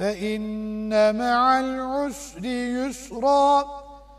فإن مع العسر يسرا